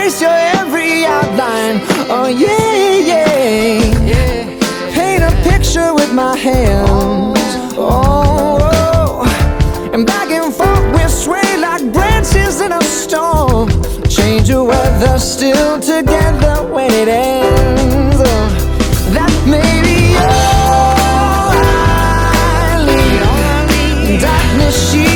erase your every outline. Oh yeah, yeah. yeah. Paint a picture with my hands. Oh, oh, and back and forth we sway like branches in a storm. Change the weather, still together when it ends. Oh, that may be all I need. Darkness, she.